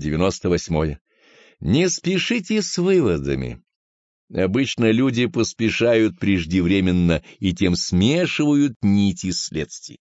98. Не спешите с выводами. Обычно люди поспешают преждевременно и тем смешивают нити следствий.